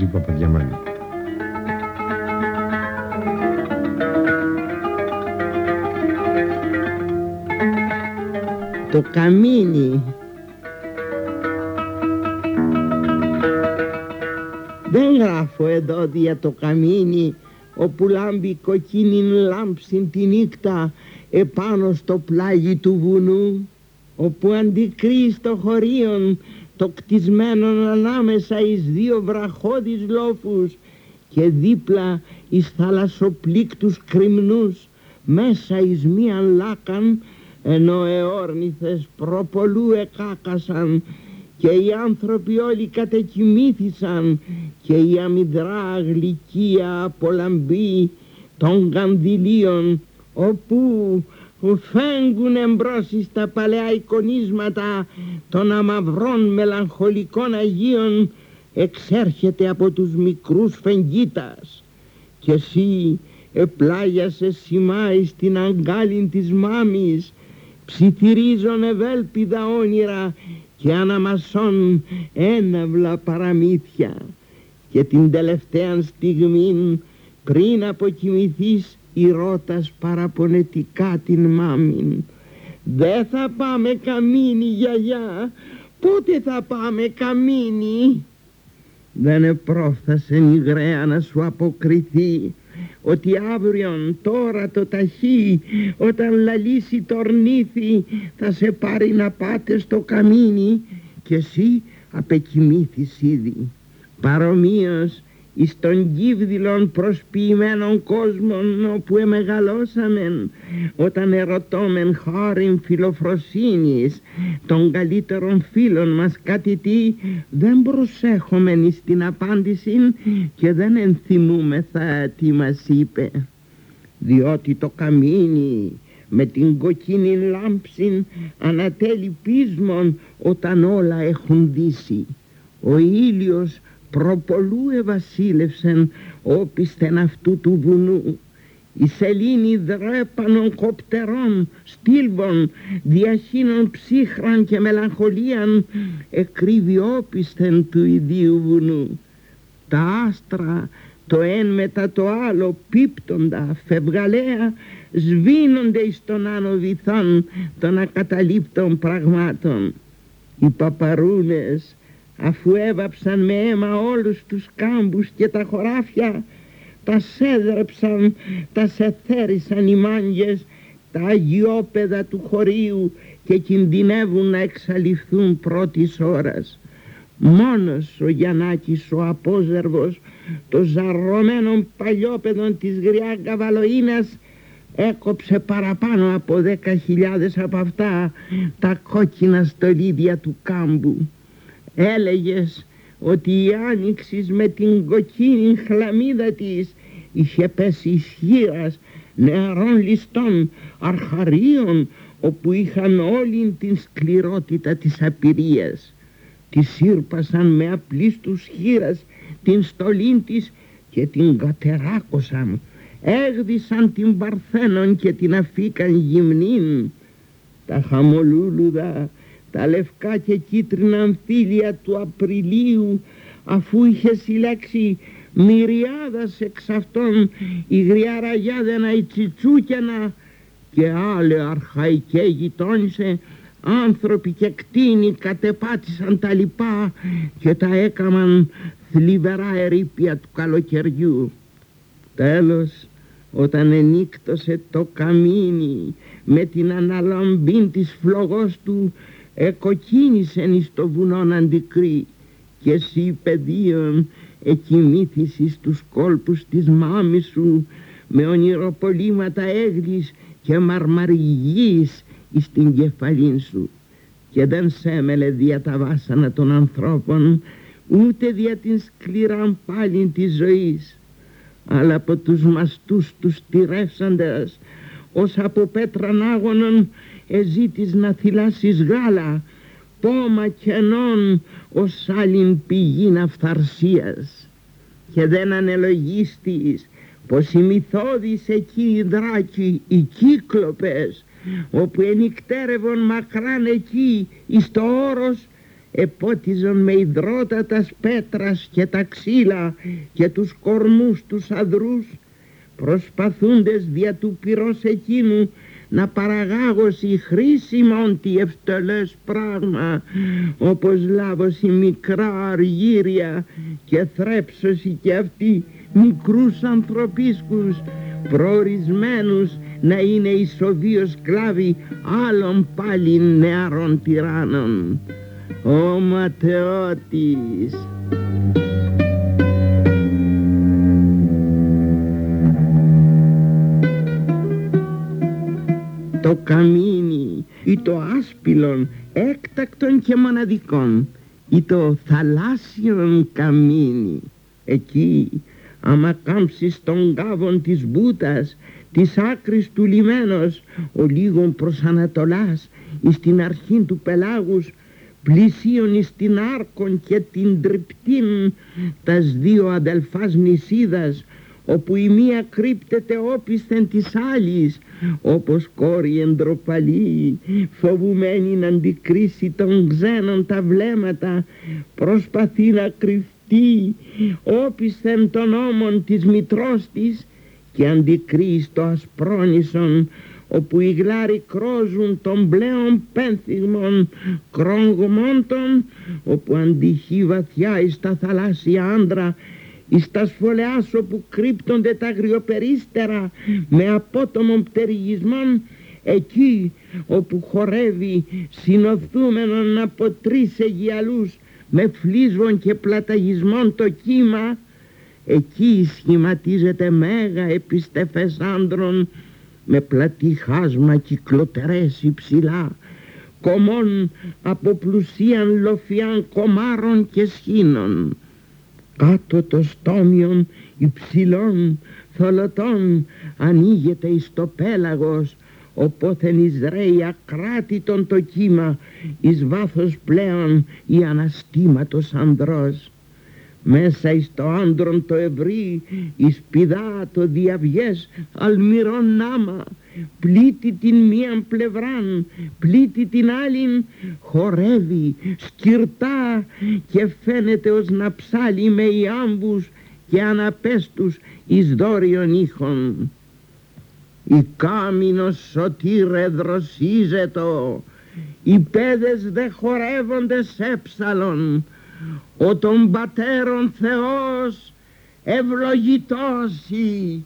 σαξόφωνο τώρα διαβάζει η Παπαδιαμάνη. Το καμίνι Δεν γράφω εδώ για το καμίνι όπου λάμπει κοκκίνη λάμψη τη νύχτα επάνω στο πλάγι του βουνού όπου αντικρεί στο χωρίον το κτισμένο ανάμεσα εις δύο βραχώδεις λόφους και δίπλα εις θαλασσοπλήκτους κρυμνούς μέσα εις μίαν λάκαν ενώ εόρνηθες προπολού εκάκασαν και οι άνθρωποι όλοι κατεκοιμήθησαν και η αμυδρά γλυκία απολαμπή των κανδυλίων όπου φέγγουν εμπρός στα παλαιά εικονίσματα των αμαυρών μελαγχολικών Αγίων εξέρχεται από τους μικρούς φεγγίτας. Και εσύ επλάγιασε σημάι στην αγκάλιν της μάμης ψιθυρίζον ευέλπιδα όνειρα και αναμασών έναυλα παραμύθια. Και την τελευταία στιγμή πριν αποκοιμηθείς η ρώτας παραπονετικά την μάμην «Δεν θα πάμε καμίνι γιαγιά, πότε θα πάμε καμίνι» Δεν επρόφθασε η γραία να σου αποκριθεί ότι αύριον τώρα το ταχύ όταν λαλήσει το ορνήθι θα σε πάρει να πάτες στο καμίνι και εσύ απεκοιμήθης ήδη. Παρομοίως εις των κύβδηλων προσποιημένων κόσμων όπου εμεγαλώσαμεν όταν ερωτώμεν χώριν φιλοφροσύνης των καλύτερων φίλων μας κάτι τι δεν προσέχομεν εις την απάντηση και δεν ενθυμούμεθα τι μας είπε. Διότι το καμίνι με την κοκκίνη λάμψη ανατέλει πείσμον όταν όλα έχουν δύσει. Ο ήλιος προπολού ευασίλευσεν όπισθεν αυτού του βουνού η σελήνη δρέπανων κοπτερών, στήλβων, διαχύνων ψύχραν και μελαγχολίαν εκρύβει όπισθεν του ιδίου βουνού. Τα άστρα το ένα μετά το άλλο πίπτοντα φευγαλέα σβήνονται εις τον άνω βυθόν των ακαταλείπτων πραγμάτων. Οι παπαρούνες αφού έβαψαν με αίμα όλους τους κάμπους και τα χωράφια τα σέδρεψαν, τα σεθέρισαν οι μάγκες τα αγιόπεδα του χωρίου και κινδυνεύουν να εξαλειφθούν πρώτης ώρας. Μόνος ο Γιαννάκης ο απόζερβος το ζαρωμένο παλιόπεδο της γριά καβαλοίνας έκοψε παραπάνω από δέκα χιλιάδες από αυτά τα κόκκινα στολίδια του κάμπου έλεγες ότι η άνοιξης με την κοκκίνη χλαμίδα της είχε πέσει ισχύρας νεαρών ληστών αρχαρίων όπου είχαν όλη την σκληρότητα της απειρίας. Τη σύρπασαν με απλίστους χείρας την στολή της και την κατεράκωσαν. Έγδισαν την Παρθένον και την αφήκαν γυμνήν. Τα χαμολούλουδα τα λευκά και κίτρινα αμφίλια του Απριλίου αφού είχε συλλέξει μυριάδας εξ αυτών η γριαραγιάδενα η τσιτσούκιανα και άλλε αρχαϊκέ γειτόνισε άνθρωποι και κτίνοι κατεπάτησαν τα λοιπά και τα έκαμαν θλιβερά ερήπια του καλοκαιριού. Τέλος, όταν ενύκτωσε το καμίνι με την αναλαμπή της φλογός του εκοκίνησεν εις το βουνόν αντικρή και εσύ παιδίον εκοιμήθησης τους κόλπους της μάμης σου με ονειροπολίματα έγλης και μαρμαριγής εις την κεφαλήν σου. Και δεν σέμελε δια τα βάσανα των ανθρώπων ούτε δια την σκληρά πάλιν της ζωής. Αλλά από τους μαστούς τους τυρεύσαντες ως από πέτραν άγωνον εζήτης να θυλάσεις γάλα πόμα κενών ως άλλην πηγήν αυθαρσίας. Και δεν ανελογίστης πως οι μυθώδεις εκεί οι δράκοι, οι κύκλοπες όπου ενυκτέρευον μακράν εκεί εις το όρος επότιζαν με υδρότατας πέτρας και τα ξύλα και τους κορμούς τους αδρούς προσπαθούντες δια του πυρός εκείνου να παραγάγωση χρήσιμον τι ευτελές πράγμα όπως λάβωση μικρά αργύρια και θρέψωση και αυτοί μικρούς ανθρωπίσκους προορισμένους να είναι ισοβίως σκλάβοι άλλων πάλι νεαρών τυράννων. Ο ματαιώτης το καμίνι ή το άσπυλον έκτακτον και μοναδικών ή το θαλάσσιον καμίνι. Εκεί άμα κάμψεις τον κάβον της Μπούτας της άκρης του λιμένος ο λίγον προς Ανατολάς εις την αρχή του πελάγους πλησίον εις την Άρκον και την Τριπτήν τας δύο αδελφάς νησίδας όπου η μία κρύπτεται όπισθεν της άλλης όπως κόρη εντροπαλή φοβουμένη να αντικρίσει των ξένων τα βλέμματα προσπαθεί να κρυφτεί όπισθεν των ώμων της μητρός της και αντικρεί στο ασπρόνισον όπου οι γλάροι κρόζουν των πλέον πένθυγμων κρόγμόντων όπου αντυχεί βαθιά εις τα θαλάσσια άντρα εις τα σφολεάς όπου κρύπτονται τα αγριοπερίστερα με απότομων πτεριγισμών εκεί όπου χορεύει συνοθούμενον από τρεις αιγιαλούς με φλίσβων και πλαταγισμών το κύμα εκεί σχηματίζεται μέγα επιστεφές άντρων με πλατή χάσμα κυκλοτερές υψηλά κομμών από πλουσίαν λοφιάν κομάρων και σχήνων κάτω το στόμιον υψηλών θολωτών ανοίγεται εις το πέλαγος οπόθεν εισραίει ακράτητον το κύμα εις βάθος πλέον η αναστήματος ανδρός. Μέσα εις το άντρον το ευρύ εις πηδά το διαβιές αλμυρών νάμα πλήττει την μίαν πλευράν πλήττει την άλλην χορεύει σκυρτά και φαίνεται ως να ψάλει με ιάμβους και αναπέστους εις δόριον ήχων. Η κάμινος σωτήρε δροσίζετο οι πέδες δε χορεύονται σε ψαλον ο των πατέρων Θεός ευλογητώσει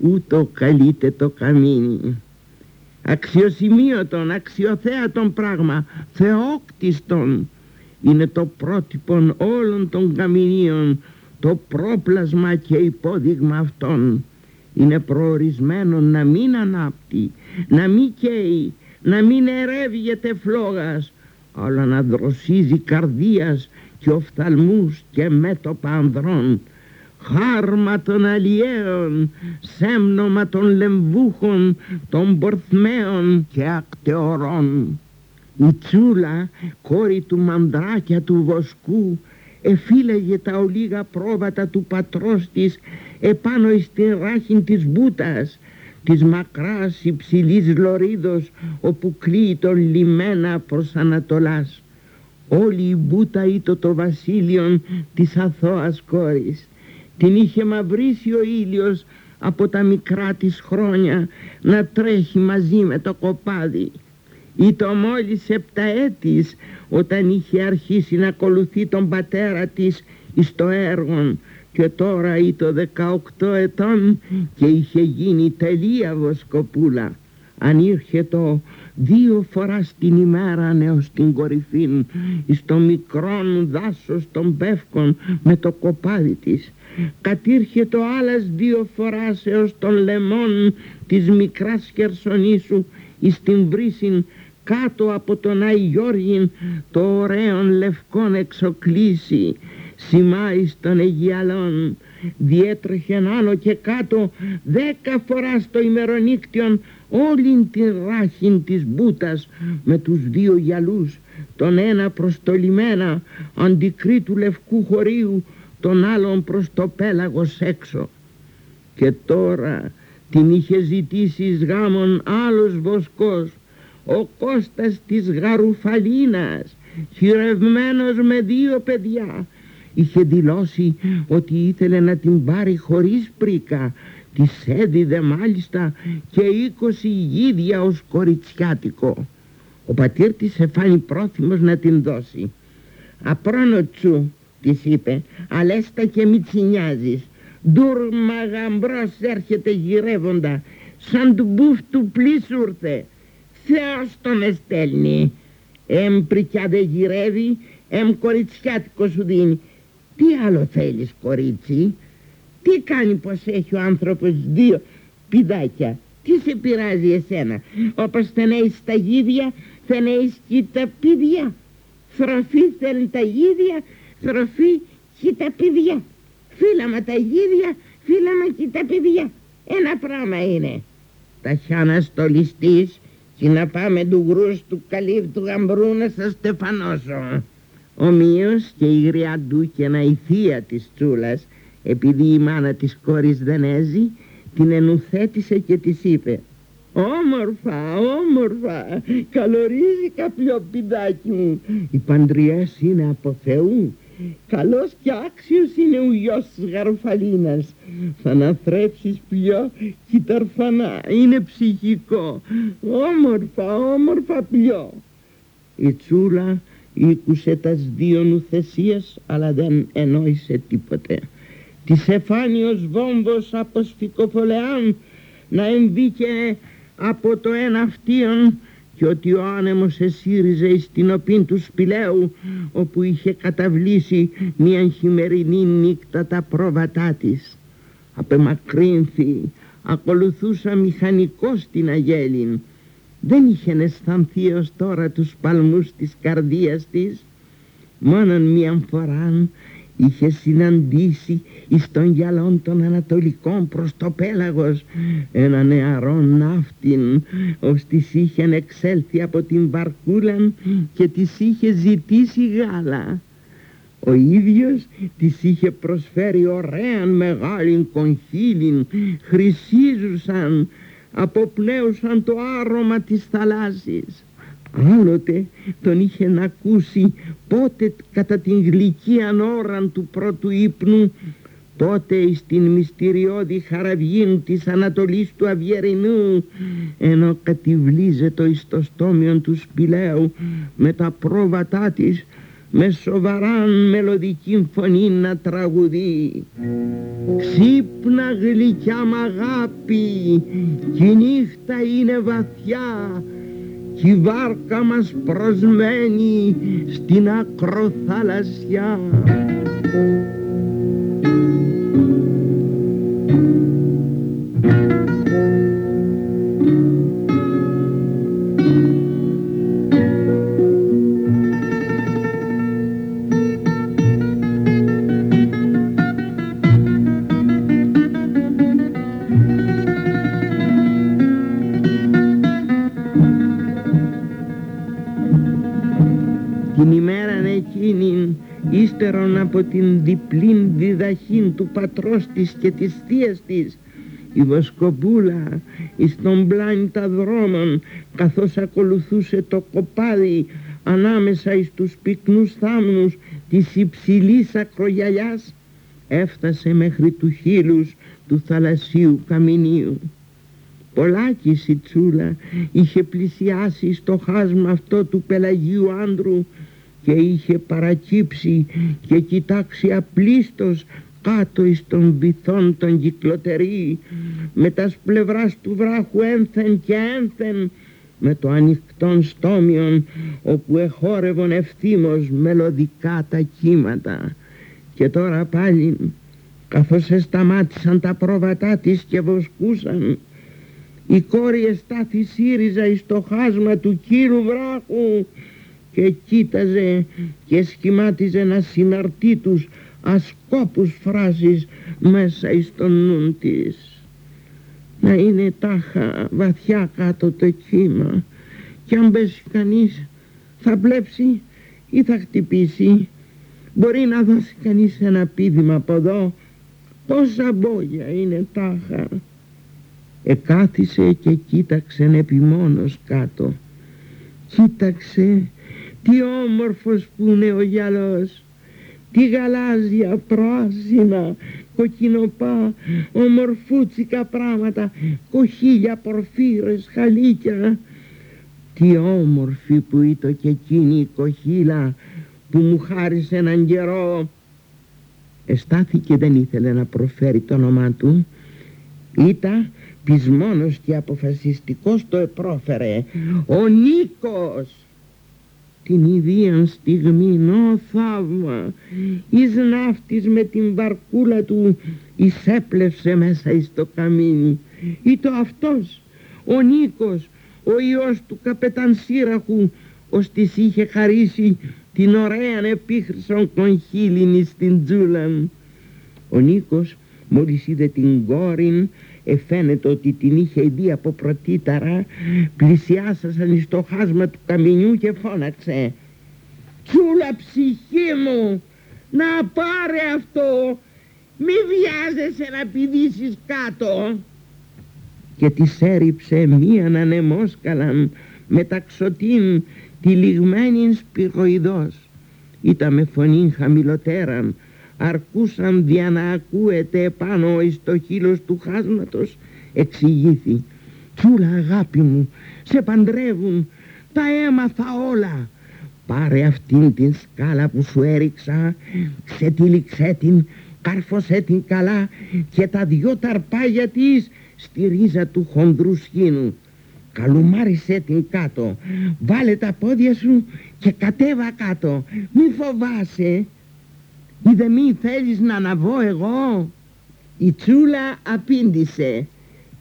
ούτω καλείται το καμίνι. Αξιοσημείωτον, αξιοθέατον πράγμα θεόκτιστον είναι το πρότυπον όλων των καμινίων το πρόπλασμα και υπόδειγμα αυτών. Είναι προορισμένο να μην ανάπτει να μην καίει να μην ερεύγεται φλόγας αλλά να δροσίζει καρδίας και οφθαλμούς και μέτωπα ανδρών χάρμα των αλλιέων, σέμνομα των λεμβούχων, των πορθμαίων και ακτεωρών. Η Τσούλα, κόρη του Μανδράκια του Βοσκού, εφύλαγε τα ολίγα πρόβατα του πατρός της επάνω εις την ράχη της Μπούτας, της μακράς υψηλής λωρίδος όπου κλείει τον λιμένα προς Ανατολάς. Όλη η Μπούτα ήτο το βασίλειον της αθώας κόρης την είχε μαυρίσει ο ήλιος από τα μικρά της χρόνια να τρέχει μαζί με το κοπάδι. Ήταν μόλις επταέτης όταν είχε αρχίσει να ακολουθεί τον πατέρα της εις το έργο και τώρα ήταν 18 ετών και είχε γίνει τελεία βοσκοπούλα. Αν ήρχε το δύο φοράς την ημέρα έως την κορυφή εις το μικρόν δάσος των πεύκων με το κοπάδι της κατήρχε το άλλας δύο φοράς έως των λεμών της μικράς Χερσονήσου εις την βρύσιν κάτω από τον Άι Γιώργιν το ωραίον λευκόν εξοκλήσει σημάις των Αιγιαλών διέτρεχε άνω και κάτω δέκα φορά το ημερονύκτιον όλην την ράχην της μπούτας με τους δύο γυαλούς τον ένα προς το λιμένα αντικρί του λευκού χωρίου τον άλλον προς το πέλαγος έξω και τώρα την είχε ζητήσει γάμον άλλος βοσκός ο Κώστας της Γαρουφαλίνας χειρευμένος με δύο παιδιά. Είχε δηλώσει ότι ήθελε να την πάρει χωρίς πρίκα. Της έδιδε μάλιστα και είκοσι γίδια ως κοριτσιάτικο. Ο πατήρ της εφάνει πρόθυμος να την δώσει. «Απρόνο τσου», της είπε, «αλέστα και μη τσινιάζεις. Ντούρμα γαμπρός έρχεται γυρεύοντα, σαν του μπουφ του πλήσουρθε. Θεός τον εστέλνει. Εμ πρικιά δεν γυρεύει, εμ κοριτσιάτικο σου δίνει. Τι άλλο θέλεις κορίτσι, τι κάνει πως έχει ο άνθρωπος δύο πηδάκια; Τι σε πειράζει εσένα, όπως δεν έχεις τα γίδια, δεν έχεις και τα πηδιά. Θροφή θέλουν τα γίδια, θροφή και τα πηδιά. Φύλαμα τα γίδια, φύλαμα και τα παιδιά. Ένα πράγμα είναι. Τα χιάνα στολιστής και να πάμε του γρούς του καλύβτου γαμπρού να σας στεφανώσω. Ομοίως και η γριά ένα η θεία της Τσούλας, επειδή η μάνα της κόρης δεν έζει, την ενουθέτησε και της είπε «Όμορφα, όμορφα, καλορίζει κάποιο πηδάκι μου, οι παντριές είναι από Θεού, καλός και άξιος είναι ο γιος της Γαρφαλίνας, θα αναθρέψεις πιο κυταρφανά, είναι ψυχικό, όμορφα, όμορφα πιο». Η Τσούλα ήκουσε τας δύο νουθεσίες αλλά δεν ενόησε τίποτε. Της εφάνιος βόμβος από σφικοφολεάν να εμβήκε από το ένα αυτίον και ότι ο άνεμος εσύριζε στην οπήν του σπηλαίου όπου είχε καταβλήσει μια χειμερινή νύχτα τα πρόβατά της. Απεμακρύνθη, ακολουθούσα μηχανικός την αγέλην δεν είχε αισθανθεί ως τώρα τους παλμούς της καρδίας της μόνον μια φορά είχες συναντήσει εις των γυαλών των Ανατολικών προς το πέλαγος ένα νεαρό ναύτην ως της είχε εξέλθει από την βαρκούλα και της είχε ζητήσει γάλα ο ίδιος της είχε προσφέρει ωραίαν μεγάλην κονχύλιν χρυσίζουσαν αποπλέουσαν το άρωμα της θαλάσσης. Άλλοτε τον είχε να ακούσει πότε κατά την γλυκία ώραν του πρώτου ύπνου τότε στην μυστηριώδη χαραβγήν της Ανατολής του Αβιερινού ενώ κατηβλίζεται εις το στόμιον του σπηλαίου με τα πρόβατά της με σοβαράν μελωδική φωνή να τραγουδεί. Ξύπνα γλυκιά μ' αγάπη κι η νύχτα είναι βαθιά κι η βάρκα μας προσμένει στην ακροθαλασσιά διπλήν διδαχήν του πατρός της και της θείας της η Βοσκοπούλα εις τον πλάνητα δρόμων καθώς ακολουθούσε το κοπάδι ανάμεσα εις τους πυκνούς θάμνους της υψηλής ακρογιαλιάς έφτασε μέχρι του χείλους του θαλασσίου καμινίου. Πολλάκις η Τσούλα είχε πλησιάσει στο χάσμα αυτό του πελαγίου άντρου και είχε παρακύψει και κοιτάξει απλίστος κάτω εις των βυθών των κυκλοτερεί με τας πλευράς του βράχου ένθεν και ένθεν με το ανοιχτόν στόμιον όπου εχόρευον ευθύμως μελωδικά τα κύματα. Και τώρα πάλι καθώς εσταμάτησαν τα πρόβατά της και βοσκούσαν η κόρη εστάθη σύριζα εις το χάσμα του κύρου βράχου και κοίταζε και σχημάτιζε να συναρτεί τους ασκόπους φράσεις μέσα εις τον νου της. Να είναι τάχα βαθιά κάτω το κύμα και αν πέσει κανείς θα πλέψει ή θα χτυπήσει. Μπορεί να δώσει κανείς ένα πίδημα από εδώ. Πόσα μπόγια είναι τάχα. Εκάθισε και κοίταξε επιμόνως κάτω. Κοίταξε τι όμορφος που είναι ο γυαλός τι γαλάζια, πράσινα, κοκκινοπά, ομορφούτσικα πράγματα, κοχύλια, πορφύρες, χαλίκια. Τι όμορφη που ήταν και εκείνη η κοχύλα που μου χάρισε έναν καιρό. Εστάθηκε δεν ήθελε να προφέρει το όνομά του. Ήταν πεισμόνος και αποφασιστικός το επρόφερε. Ο Νίκος την ιδίαν στιγμή, ω θαύμα, εις ναύτης με την βαρκούλα του εισέπλευσε μέσα εις το καμίνι. Ήτο αυτός, ο Νίκος, ο ιός του καπετάν Σύραχου, ως της είχε χαρίσει την ωραίαν επίχρυσον κονχύλινη στην τζούλαν. Ο Νίκος μόλις είδε την κόρην εφαίνεται ότι την είχε δει από πρωτήταρα πλησιάσασαν στο χάσμα του καμινιού και φώναξε. «Τσούλα ψυχή μου, να πάρε αυτό, μη βιάζεσαι να πηδήσεις κάτω» και της έριψε μίαν ανεμόσκαλαν μεταξωτήν τυλιγμένην σπυροειδός. Ήταν με φωνή χαμηλοτέραν αρκούσαν δια να ακούεται επάνω εις το χείλος του χάσματος εξηγήθη «Τσούλα αγάπη μου, σε παντρεύουν, τα έμαθα όλα. Πάρε αυτήν την σκάλα που σου έριξα, ξετύλιξέ την, κάρφωσέ την καλά και τα δυο ταρπάγια της στη ρίζα του χονδρού σχήνου. Καλουμάρισέ την κάτω, βάλε τα πόδια σου και κατέβα κάτω, μη φοβάσαι. Ή δε μη θέλεις να αναβώ εγώ; Η Τσούλα απήντησε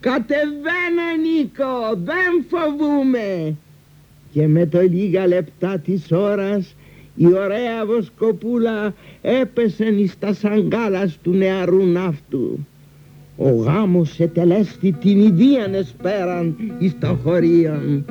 «Κατεβαίνω Νίκο, δεν φοβούμε» και με το λίγα λεπτά της ώρας η ωραία βοσκοπούλα έπεσε εις τα σαγκάλας του νεαρού ναύτου. Ο γάμος ετελέστη την ιδίαν εσπέραν εις το χωρίον.